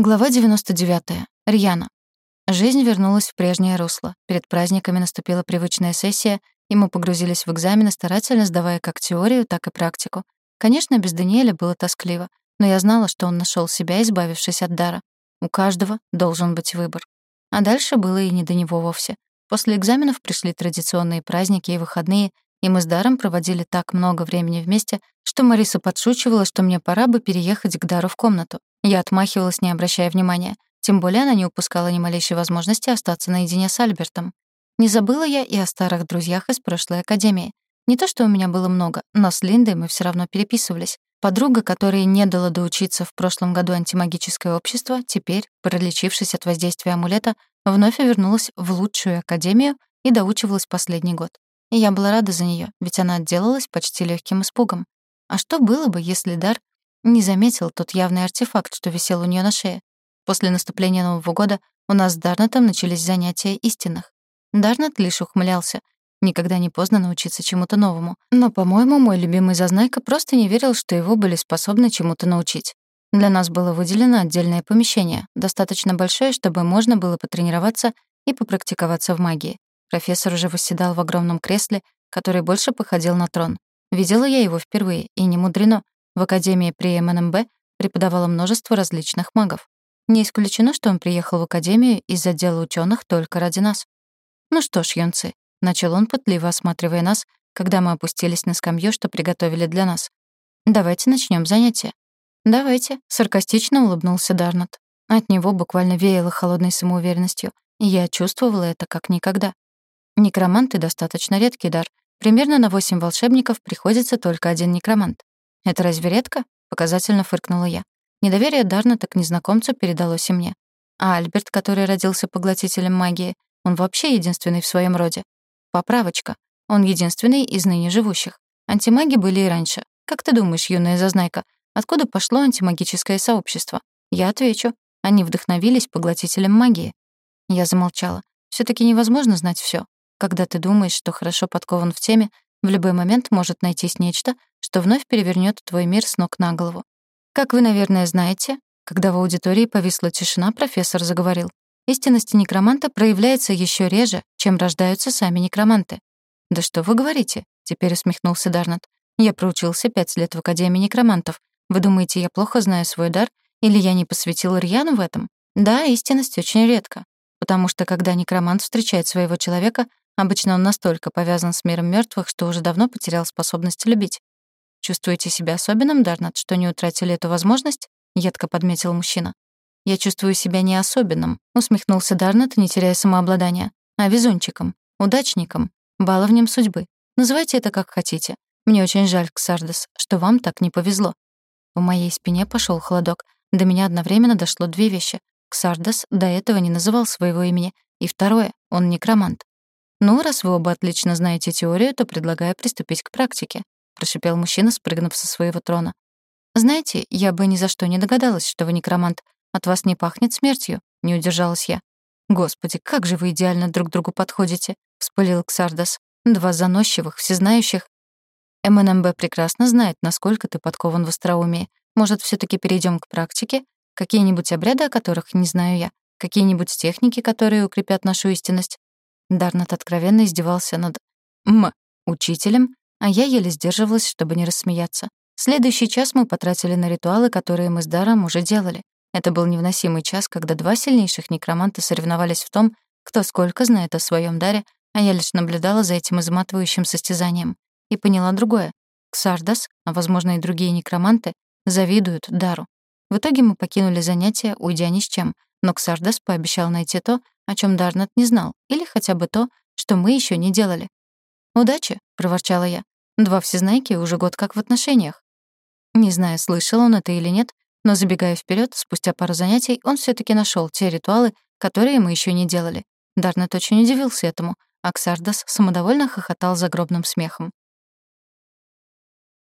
Глава 99. Рьяна. Жизнь вернулась в прежнее русло. Перед праздниками наступила привычная сессия, и мы погрузились в экзамены, старательно сдавая как теорию, так и практику. Конечно, без Даниэля было тоскливо, но я знала, что он нашел себя, избавившись от дара. У каждого должен быть выбор. А дальше было и не до него вовсе. После экзаменов пришли традиционные праздники и выходные, и мы с Даром проводили так много времени вместе, что Мариса подшучивала, что мне пора бы переехать к Дару в комнату. Я отмахивалась, не обращая внимания. Тем более она не упускала ни малейшей возможности остаться наедине с Альбертом. Не забыла я и о старых друзьях из прошлой академии. Не то, что у меня было много, но с Линдой мы все равно переписывались. Подруга, которой не дала доучиться в прошлом году антимагическое общество, теперь, пролечившись от воздействия амулета, вновь вернулась в лучшую академию и доучивалась последний год. И я была рада за нее, ведь она отделалась почти легким испугом. А что было бы, если Дар не заметил тот явный артефакт, что висел у нее на шее? После наступления Нового года у нас с Дарнатом начались занятия истинных. Дарнат лишь ухмылялся. Никогда не поздно научиться чему-то новому. Но, по-моему, мой любимый Зазнайка просто не верил, что его были способны чему-то научить. Для нас было выделено отдельное помещение, достаточно большое, чтобы можно было потренироваться и попрактиковаться в магии. Профессор уже восседал в огромном кресле, который больше походил на трон. Видела я его впервые, и не мудрено. В Академии при МНМБ преподавало множество различных магов. Не исключено, что он приехал в Академию из отдела ученых только ради нас. «Ну что ж, юнцы», — начал он, пытливо осматривая нас, когда мы опустились на скамью, что приготовили для нас. «Давайте начнем занятие». «Давайте», — саркастично улыбнулся Дарнат. От него буквально веяло холодной самоуверенностью, и я чувствовала это как никогда. Некроманты — достаточно редкий дар, Примерно на восемь волшебников приходится только один некромант. Это разве редко? Показательно фыркнула я. Недоверие Дарна так незнакомцу передалось и мне. А Альберт, который родился поглотителем магии, он вообще единственный в своем роде. Поправочка. Он единственный из ныне живущих. Антимаги были и раньше. Как ты думаешь, юная зазнайка, откуда пошло антимагическое сообщество? Я отвечу. Они вдохновились поглотителем магии. Я замолчала. все таки невозможно знать все. Когда ты думаешь, что хорошо подкован в теме, в любой момент может найтись нечто, что вновь перевернет твой мир с ног на голову. Как вы, наверное, знаете, когда в аудитории повисла тишина, профессор заговорил. Истинность некроманта проявляется еще реже, чем рождаются сами некроманты. «Да что вы говорите?» — теперь усмехнулся Дарнат. «Я проучился пять лет в Академии некромантов. Вы думаете, я плохо знаю свой дар? Или я не посвятил Рьяну в этом? Да, истинность очень редко. Потому что когда некромант встречает своего человека, Обычно он настолько повязан с миром мертвых, что уже давно потерял способность любить. «Чувствуете себя особенным, Дарнат, что не утратили эту возможность?» — едко подметил мужчина. «Я чувствую себя не особенным», — усмехнулся Дарнат, не теряя самообладания, «а везунчиком, удачником, баловнем судьбы. Называйте это как хотите. Мне очень жаль, Ксардес, что вам так не повезло». По моей спине пошел холодок. До меня одновременно дошло две вещи. Ксардес до этого не называл своего имени. И второе — он некромант. «Ну, раз вы оба отлично знаете теорию, то предлагаю приступить к практике», — прошипел мужчина, спрыгнув со своего трона. «Знаете, я бы ни за что не догадалась, что вы некромант. От вас не пахнет смертью», — не удержалась я. «Господи, как же вы идеально друг другу подходите», — вспылил Ксардас. «Два заносчивых, всезнающих». МНМБ прекрасно знает, насколько ты подкован в остроумии. Может, все таки перейдем к практике? Какие-нибудь обряды, о которых не знаю я? Какие-нибудь техники, которые укрепят нашу истинность? Дарнат откровенно издевался над «м» учителем, а я еле сдерживалась, чтобы не рассмеяться. Следующий час мы потратили на ритуалы, которые мы с Даром уже делали. Это был невыносимый час, когда два сильнейших некроманта соревновались в том, кто сколько знает о своем даре, а я лишь наблюдала за этим изматывающим состязанием. И поняла другое. Ксардас, а, возможно, и другие некроманты, завидуют Дару. В итоге мы покинули занятия, уйдя ни с чем, но Ксардас пообещал найти то, о чем Дарнет не знал, или хотя бы то, что мы еще не делали. «Удачи», — проворчала я. «Два всезнайки уже год как в отношениях». Не знаю, слышал он это или нет, но забегая вперед, спустя пару занятий, он все таки нашел те ритуалы, которые мы еще не делали. Дарнет очень удивился этому, а Ксардас самодовольно хохотал загробным смехом.